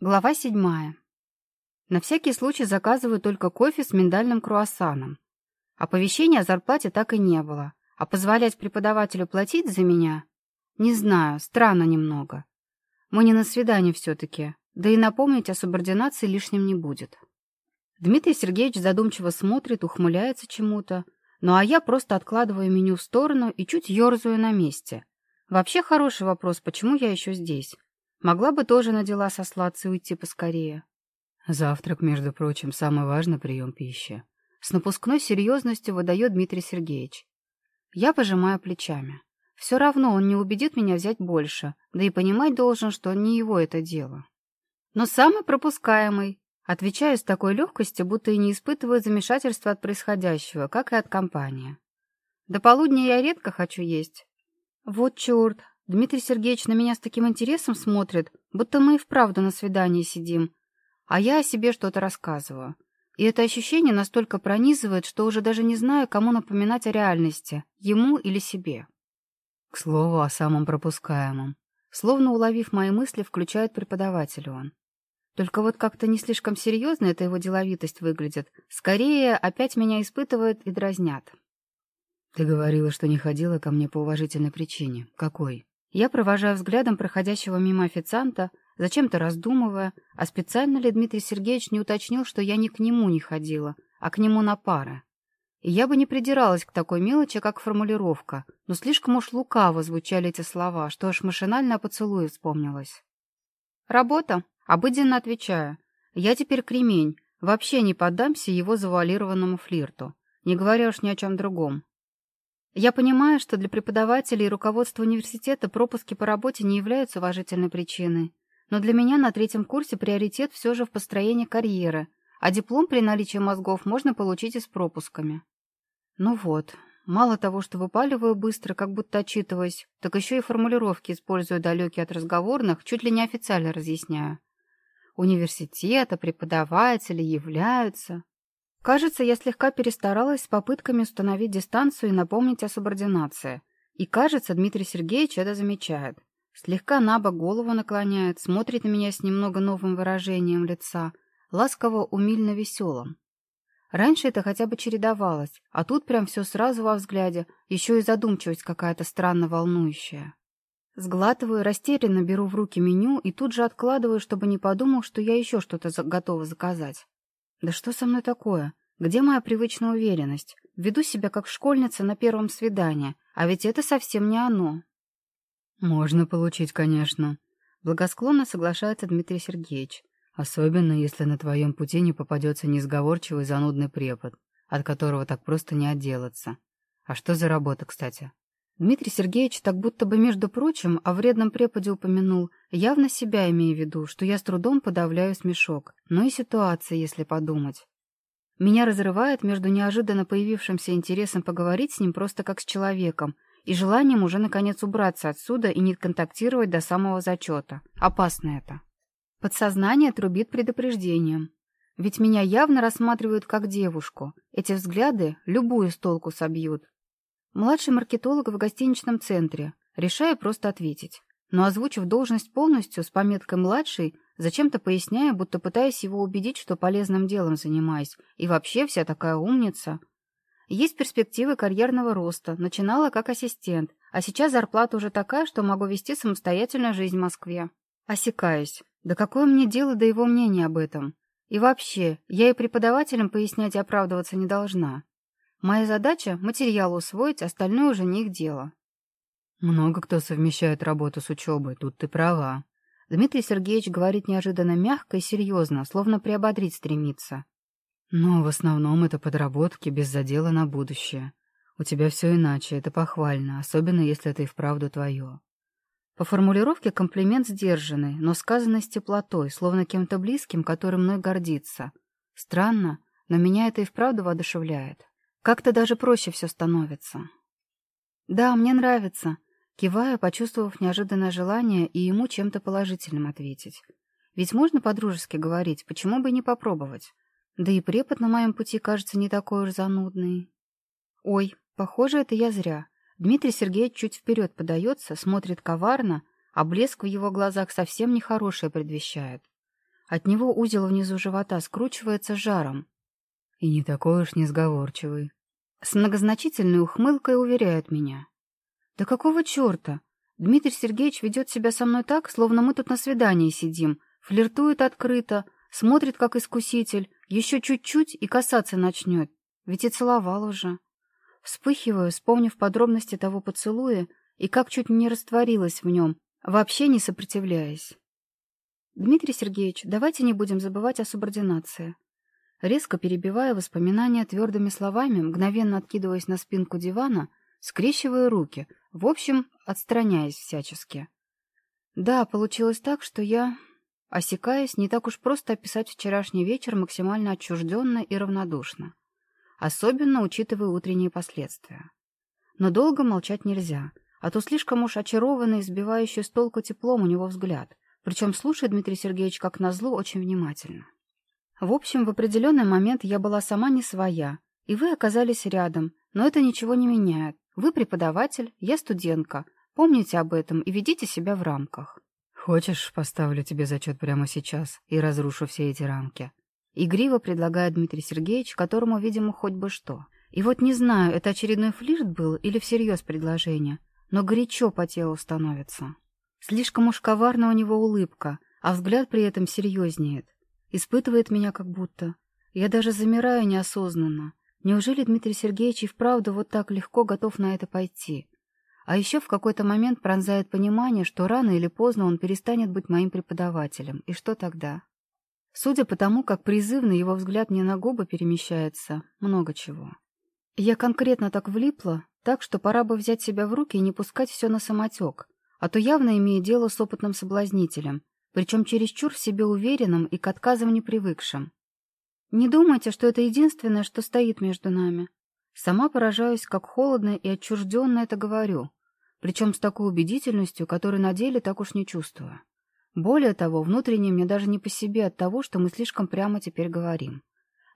Глава седьмая. На всякий случай заказываю только кофе с миндальным круассаном. Оповещения о зарплате так и не было. А позволять преподавателю платить за меня? Не знаю, странно немного. Мы не на свидание все-таки, да и напомнить о субординации лишним не будет. Дмитрий Сергеевич задумчиво смотрит, ухмыляется чему-то, ну а я просто откладываю меню в сторону и чуть ерзаю на месте. Вообще хороший вопрос, почему я еще здесь? Могла бы тоже на дела сослаться и уйти поскорее. Завтрак, между прочим, самый важный прием пищи. С напускной серьезностью выдает Дмитрий Сергеевич. Я пожимаю плечами. Все равно он не убедит меня взять больше, да и понимать должен, что не его это дело. Но самый пропускаемый. Отвечаю с такой легкостью, будто и не испытываю замешательства от происходящего, как и от компании. До полудня я редко хочу есть. Вот черт, Дмитрий Сергеевич на меня с таким интересом смотрит, будто мы и вправду на свидании сидим, а я о себе что-то рассказываю. И это ощущение настолько пронизывает, что уже даже не знаю, кому напоминать о реальности, ему или себе. К слову, о самом пропускаемом. Словно уловив мои мысли, включает преподаватель он. Только вот как-то не слишком серьезно эта его деловитость выглядит. Скорее, опять меня испытывают и дразнят. Ты говорила, что не ходила ко мне по уважительной причине. Какой? Я провожаю взглядом проходящего мимо официанта, зачем-то раздумывая, а специально ли Дмитрий Сергеевич не уточнил, что я не к нему не ходила, а к нему на пары. И я бы не придиралась к такой мелочи, как формулировка, но слишком уж лукаво звучали эти слова, что аж машинально о поцелуе вспомнилось. «Работа», — обыденно отвечаю. «Я теперь кремень, вообще не поддамся его завуалированному флирту, не говоря уж ни о чем другом. Я понимаю, что для преподавателей и руководства университета пропуски по работе не являются уважительной причиной, но для меня на третьем курсе приоритет все же в построении карьеры, а диплом при наличии мозгов можно получить и с пропусками. Ну вот, мало того, что выпаливаю быстро, как будто отчитываясь, так еще и формулировки использую далекие от разговорных, чуть ли не официально разъясняю. Университета, преподаватели являются. Кажется, я слегка перестаралась с попытками установить дистанцию и напомнить о субординации. И, кажется, Дмитрий Сергеевич это замечает. Слегка набок голову наклоняет, смотрит на меня с немного новым выражением лица, ласково умильно веселым. Раньше это хотя бы чередовалось, а тут прям все сразу во взгляде, еще и задумчивость какая-то странно волнующая. Сглатываю, растерянно беру в руки меню и тут же откладываю, чтобы не подумал, что я еще что-то готова заказать. Да что со мной такое? Где моя привычная уверенность? Веду себя как школьница на первом свидании, а ведь это совсем не оно. Можно получить, конечно. Благосклонно соглашается Дмитрий Сергеевич. Особенно, если на твоем пути не попадется несговорчивый занудный препод, от которого так просто не отделаться. А что за работа, кстати? Дмитрий Сергеевич так будто бы, между прочим, о вредном преподе упомянул, явно себя имея в виду, что я с трудом подавляю смешок, но и ситуация, если подумать. Меня разрывает между неожиданно появившимся интересом поговорить с ним просто как с человеком и желанием уже наконец убраться отсюда и не контактировать до самого зачета. Опасно это. Подсознание трубит предупреждением. Ведь меня явно рассматривают как девушку. Эти взгляды любую с толку собьют. Младший маркетолог в гостиничном центре. Решаю просто ответить. Но озвучив должность полностью с пометкой «младший», зачем-то поясняя, будто пытаясь его убедить, что полезным делом занимаюсь, и вообще вся такая умница. Есть перспективы карьерного роста, начинала как ассистент, а сейчас зарплата уже такая, что могу вести самостоятельную жизнь в Москве. Осекаюсь. Да какое мне дело до его мнения об этом? И вообще, я и преподавателям пояснять и оправдываться не должна. Моя задача — материал усвоить, остальное уже не их дело. Много кто совмещает работу с учебой, тут ты права. Дмитрий Сергеевич говорит неожиданно мягко и серьезно, словно приободрить стремится. Но в основном это подработки без задела на будущее. У тебя все иначе, это похвально, особенно если это и вправду твое. По формулировке комплимент сдержанный, но сказанный с теплотой, словно кем-то близким, который мной гордится. Странно, но меня это и вправду воодушевляет. Как-то даже проще все становится. «Да, мне нравится», — кивая, почувствовав неожиданное желание и ему чем-то положительным ответить. «Ведь можно по-дружески говорить, почему бы не попробовать? Да и препод на моем пути кажется не такой уж занудный». «Ой, похоже, это я зря». Дмитрий Сергеевич чуть вперед подается, смотрит коварно, а блеск в его глазах совсем нехорошее предвещает. От него узел внизу живота скручивается жаром. И не такой уж несговорчивый. С многозначительной ухмылкой уверяет меня. Да какого черта? Дмитрий Сергеевич ведет себя со мной так, словно мы тут на свидании сидим, флиртует открыто, смотрит как искуситель, еще чуть-чуть и касаться начнет. Ведь и целовал уже. Вспыхиваю, вспомнив подробности того поцелуя и как чуть не растворилась в нем, вообще не сопротивляясь. Дмитрий Сергеевич, давайте не будем забывать о субординации. Резко перебивая воспоминания твердыми словами, мгновенно откидываясь на спинку дивана, скрещивая руки, в общем, отстраняясь всячески. Да, получилось так, что я, осекаясь, не так уж просто описать вчерашний вечер максимально отчужденно и равнодушно. Особенно учитывая утренние последствия. Но долго молчать нельзя, а то слишком уж очарованный, сбивающий с толку теплом у него взгляд, причем слушает Дмитрий Сергеевич как назло очень внимательно. В общем, в определенный момент я была сама не своя, и вы оказались рядом, но это ничего не меняет. Вы преподаватель, я студентка. Помните об этом и ведите себя в рамках. Хочешь, поставлю тебе зачет прямо сейчас и разрушу все эти рамки? Игриво предлагает Дмитрий Сергеевич, которому, видимо, хоть бы что. И вот не знаю, это очередной флирт был или всерьез предложение, но горячо по телу становится. Слишком уж коварна у него улыбка, а взгляд при этом серьезнеет. Испытывает меня как будто. Я даже замираю неосознанно. Неужели Дмитрий Сергеевич и вправду вот так легко готов на это пойти? А еще в какой-то момент пронзает понимание, что рано или поздно он перестанет быть моим преподавателем. И что тогда? Судя по тому, как призывно его взгляд мне на губы перемещается, много чего. Я конкретно так влипла, так что пора бы взять себя в руки и не пускать все на самотек, а то явно имею дело с опытным соблазнителем, причем чересчур в себе уверенным и к отказам не привыкшим. Не думайте, что это единственное, что стоит между нами. Сама поражаюсь, как холодно и отчужденно это говорю, причем с такой убедительностью, которой на деле так уж не чувствую. Более того, внутренне мне даже не по себе от того, что мы слишком прямо теперь говорим.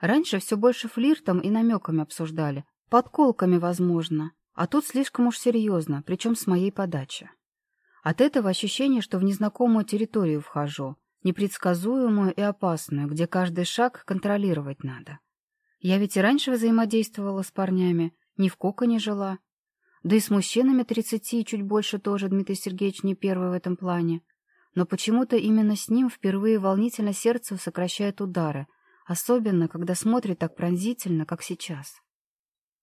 Раньше все больше флиртом и намеками обсуждали, подколками, возможно, а тут слишком уж серьезно, причем с моей подачи. От этого ощущение, что в незнакомую территорию вхожу, непредсказуемую и опасную, где каждый шаг контролировать надо. Я ведь и раньше взаимодействовала с парнями, ни в коконе жила. Да и с мужчинами тридцати чуть больше тоже Дмитрий Сергеевич не первый в этом плане. Но почему-то именно с ним впервые волнительно сердце сокращает удары, особенно, когда смотрит так пронзительно, как сейчас.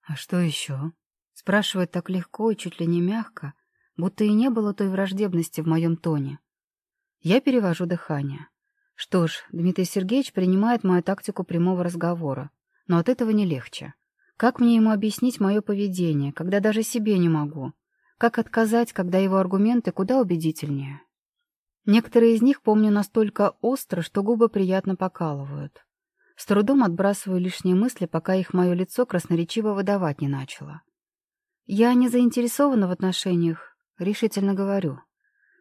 «А что еще?» Спрашивает так легко и чуть ли не мягко, будто и не было той враждебности в моем тоне. Я перевожу дыхание. Что ж, Дмитрий Сергеевич принимает мою тактику прямого разговора, но от этого не легче. Как мне ему объяснить мое поведение, когда даже себе не могу? Как отказать, когда его аргументы куда убедительнее? Некоторые из них помню настолько остро, что губы приятно покалывают. С трудом отбрасываю лишние мысли, пока их мое лицо красноречиво выдавать не начало. Я не заинтересована в отношениях, решительно говорю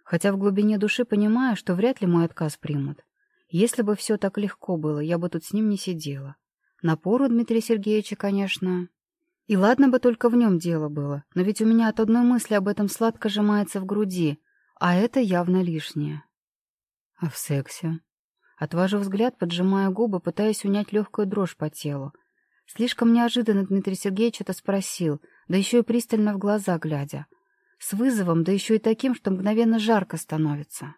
хотя в глубине души понимаю, что вряд ли мой отказ примут. Если бы все так легко было, я бы тут с ним не сидела. Напору Дмитрия Сергеевича, конечно. И ладно бы только в нем дело было, но ведь у меня от одной мысли об этом сладко сжимается в груди, а это явно лишнее. А в сексе? Отвожу взгляд, поджимая губы, пытаясь унять легкую дрожь по телу. Слишком неожиданно Дмитрий Сергеевич это спросил, да еще и пристально в глаза глядя. С вызовом, да еще и таким, что мгновенно жарко становится.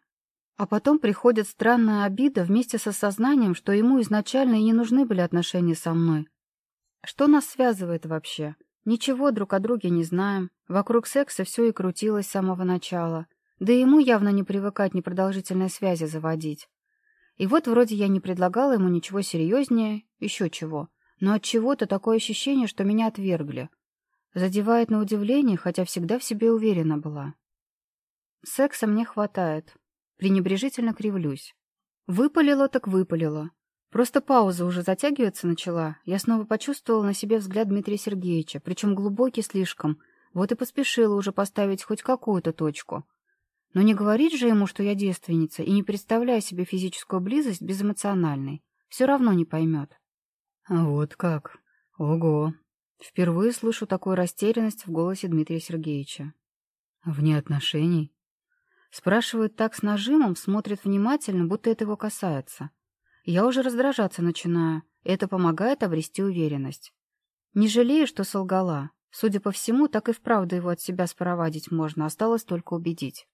А потом приходит странная обида вместе с осознанием, что ему изначально и не нужны были отношения со мной. Что нас связывает вообще? Ничего друг о друге не знаем. Вокруг секса все и крутилось с самого начала. Да и ему явно не привыкать непродолжительной связи заводить. И вот вроде я не предлагала ему ничего серьезнее, еще чего. Но от чего-то такое ощущение, что меня отвергли. Задевает на удивление, хотя всегда в себе уверена была. Секса мне хватает. Пренебрежительно кривлюсь. Выпалила так выпалила. Просто пауза уже затягиваться начала. Я снова почувствовала на себе взгляд Дмитрия Сергеевича, причем глубокий слишком. Вот и поспешила уже поставить хоть какую-то точку. Но не говорить же ему, что я девственница, и не представляя себе физическую близость безэмоциональной. Все равно не поймет. Вот как. Ого. Впервые слышу такую растерянность в голосе Дмитрия Сергеевича. «Вне отношений?» Спрашивает так с нажимом, смотрит внимательно, будто это его касается. Я уже раздражаться начинаю, это помогает обрести уверенность. Не жалею, что солгала. Судя по всему, так и вправду его от себя спровадить можно, осталось только убедить.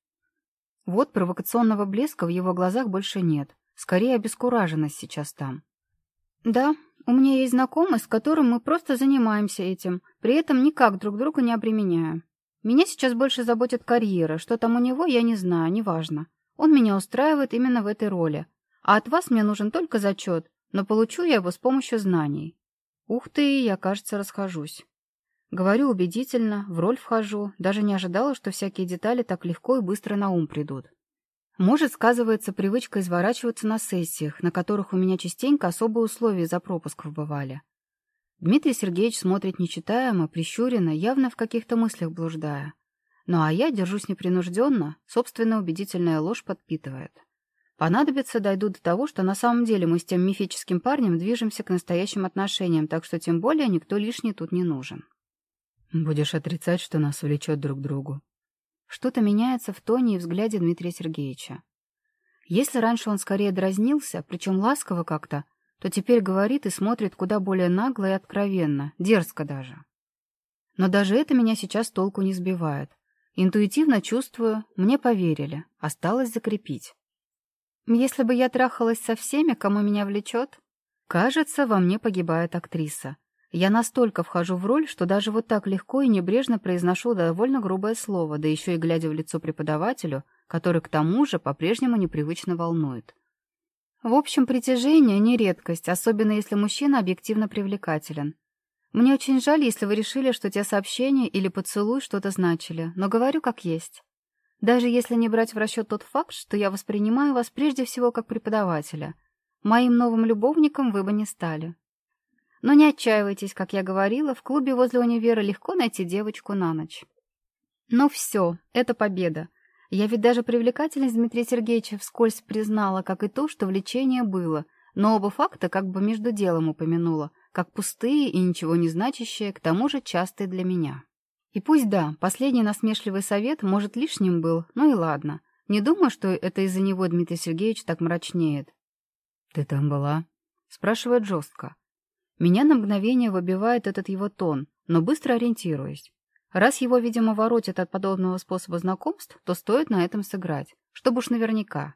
Вот провокационного блеска в его глазах больше нет, скорее обескураженность сейчас там. Да, у меня есть знакомый, с которым мы просто занимаемся этим, при этом никак друг друга не обременяя. Меня сейчас больше заботит карьера, что там у него, я не знаю, неважно. Он меня устраивает именно в этой роли. А от вас мне нужен только зачет, но получу я его с помощью знаний. Ух ты, я, кажется, расхожусь. Говорю убедительно, в роль вхожу, даже не ожидала, что всякие детали так легко и быстро на ум придут. Может, сказывается привычка изворачиваться на сессиях, на которых у меня частенько особые условия за пропусков бывали. Дмитрий Сергеевич смотрит нечитаемо, прищуренно, явно в каких-то мыслях блуждая. Ну а я держусь непринужденно, собственно, убедительная ложь подпитывает. Понадобится, дойду до того, что на самом деле мы с тем мифическим парнем движемся к настоящим отношениям, так что тем более никто лишний тут не нужен. Будешь отрицать, что нас влечет друг к другу. Что-то меняется в тоне и взгляде Дмитрия Сергеевича. Если раньше он скорее дразнился, причем ласково как-то, то теперь говорит и смотрит куда более нагло и откровенно, дерзко даже. Но даже это меня сейчас толку не сбивает. Интуитивно чувствую, мне поверили, осталось закрепить. Если бы я трахалась со всеми, кому меня влечет, кажется, во мне погибает актриса. Я настолько вхожу в роль, что даже вот так легко и небрежно произношу довольно грубое слово, да еще и глядя в лицо преподавателю, который к тому же по-прежнему непривычно волнует. В общем, притяжение — не редкость, особенно если мужчина объективно привлекателен. Мне очень жаль, если вы решили, что те сообщения или поцелуй что-то значили, но говорю как есть. Даже если не брать в расчет тот факт, что я воспринимаю вас прежде всего как преподавателя. Моим новым любовником вы бы не стали. Но не отчаивайтесь, как я говорила, в клубе возле универа легко найти девочку на ночь. Но все, это победа. Я ведь даже привлекательность Дмитрия Сергеевича вскользь признала, как и то, что влечение было, но оба факта как бы между делом упомянула, как пустые и ничего не значащие, к тому же частые для меня. И пусть да, последний насмешливый совет, может, лишним был, ну и ладно. Не думаю, что это из-за него Дмитрий Сергеевич так мрачнеет. «Ты там была?» — спрашивает жестко. Меня на мгновение выбивает этот его тон, но быстро ориентируюсь. Раз его, видимо, воротит от подобного способа знакомств, то стоит на этом сыграть, чтобы уж наверняка.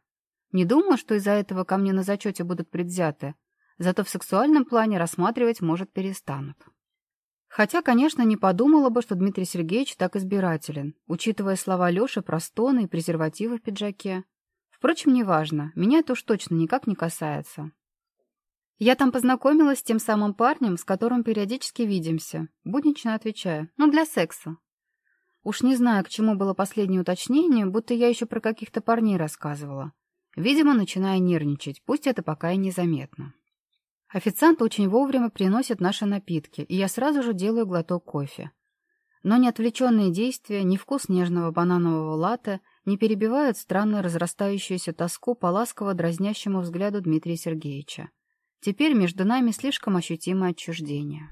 Не думаю, что из-за этого ко мне на зачете будут предвзяты, зато в сексуальном плане рассматривать, может, перестанут. Хотя, конечно, не подумала бы, что Дмитрий Сергеевич так избирателен, учитывая слова Лёши про стоны и презервативы в пиджаке. Впрочем, неважно, меня это уж точно никак не касается. Я там познакомилась с тем самым парнем, с которым периодически видимся, буднично отвечаю, ну, для секса. Уж не знаю, к чему было последнее уточнение, будто я еще про каких-то парней рассказывала. Видимо, начинаю нервничать, пусть это пока и незаметно. Официант очень вовремя приносит наши напитки, и я сразу же делаю глоток кофе. Но ни отвлеченные действия, ни вкус нежного бананового латте не перебивают странно разрастающуюся тоску по ласково дразнящему взгляду Дмитрия Сергеевича. Теперь между нами слишком ощутимое отчуждение.